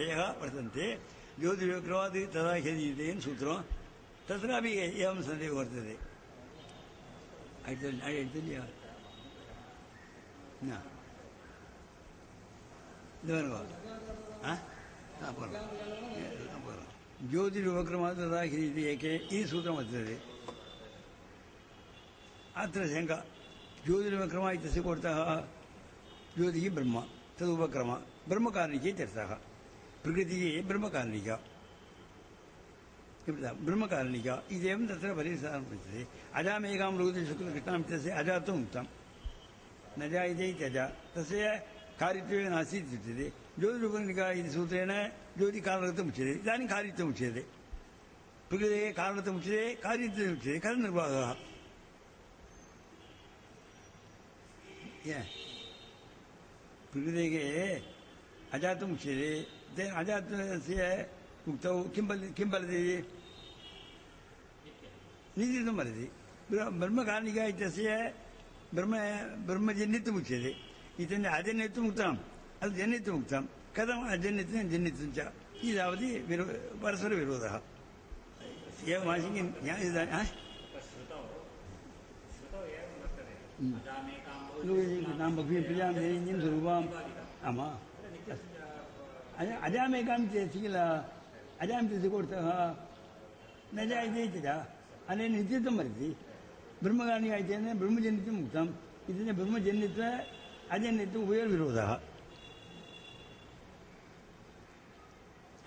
వేహా పరంతే యోది విక్రమాది తదాహేదీదేను సూత్రం తత్రాభియే యహం సంధి కార్తతే ఐదు నాది ఎదనియా న దారగా హ తాబర ఏ తాబర యోది విక్రమాది తదాహేదీయకే ఈ సూత్రం వదతే ఆత్ర శేంగ యోది విక్రమాది తసి కార్తః యోది బ్రహ్మ తదోపక్రమ బ్రహ్మ కారణే చిర్తః प्रकृति ब्रह्म कारणिका ब्रह्म कारणिका इदेवं तत्र परिसरं पृच्छति अजामेकां रुदति शुक्लकृष्णां इत्यस्य अजात्वम् उक्तं न जायते इत्यजा तस्य कार्यत्वेन आसीत् इत्युच्यते ज्योतिरुपनिका इति सूत्रेण ज्योतिकारणत्वम् उच्यते इदानीं कार्यत्वम् उच्यते प्रकृतेः कारणत्वम् उच्यते कार्यत्वम् उच्यते कर्मनिर्वाहः प्रकृतेः زين عادات فيها وقتو كم كم بلدي دي؟ नीति तो मर दी ब्रह्म कहानी का जैसे है ब्रह्म है ब्रह्म जनित मुख्य थे इतने अजनित मुक्तम अल जनित मुक्तम कथम अजनित जनित च इदावधि विरो परस्पर विरोधः एव मासिकं ज्ञान इदानीं नाम भक्ति प्रियां निरञ्जन स्वरूपाम् आमा عدم إقامة السجلة عدم تذكرتها நஜாயதேச்சதா அதே நித்தியத்துவம் வருது பிரம்மகாரணி ஆயிடுச்சு பிரம்மஜன்யத்தும் முக்தம் இது பிரம்மஜன்யத்தை அஜன்யத்தை உயர் விரோதா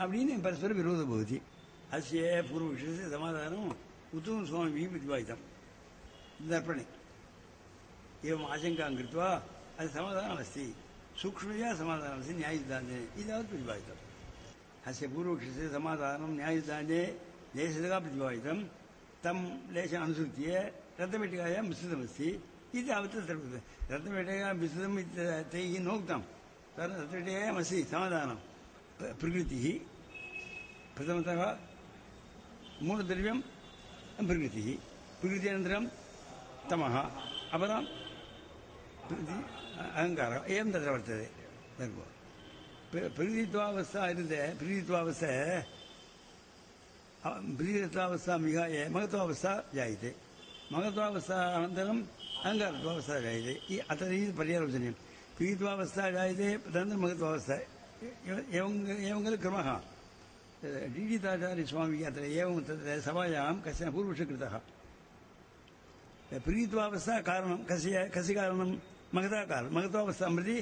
அப்படின்னு பரஸ்பர விரோத பகுதி அசிய பூர்வ விஷயத்தை சமாதானம் உத்தம சுவாமி விதிவாயுதம் இந்த அர்ப்பணை இவம் ஆசங்காங்கிருத்வா அது சமாதானம் அஸ்தி సూక్ష్మజ సమాధానం న్యాయదానే ఇది అవద్భివాయితం అస్య పూర్వక్షస్య సమాధానం న్యాయదానే లేశగా ప్రతివాయితం తం లేశ అనుసృత్య రథమిటికాయాం మిశ్రితమస్తి ఇది तावत् सर्वं रत्नपेटिकायां मिश्रितम् इति तैः नोक्तं तद् रत्नपेटिकायाम् अस्ति समाधानं प्रकृतिः प्रथमतः मूलद्रव्यं प्रकृतिः प्रकृत्यनन्तरं तमः अपरां அகங்காரம் ஏந்தத்தை வளர்த்தது தர்மம் பிரீதித்வாவஸ்தா இருந்த பிரீதித்வாவஸ்த பிரீதித்வாவஸ்தா மிக மகத்வாவஸ்தா ஜாயித்து மகத்வாவஸ்தா அனந்தரம் அகங்காரத்வாவஸ்தா ஜாயித்து அத்த ரீதி பரிகாரம் சொன்னேன் பிரீத்வாவஸ்தா ஜாயித்து தந்தர் மகத்வாவஸ்தா இவங்க இவங்களுக்கு கிரமகா டிஜிதாச்சாரிய சுவாமி அத்த ஏவம் சபாயாம் பூர்வஷ பூர்வஷகிருதா பிரீத்வாவஸ்தா காரணம் கசிய கசி காரணம் మిగతా కాలం మిగతా సమృద్ధి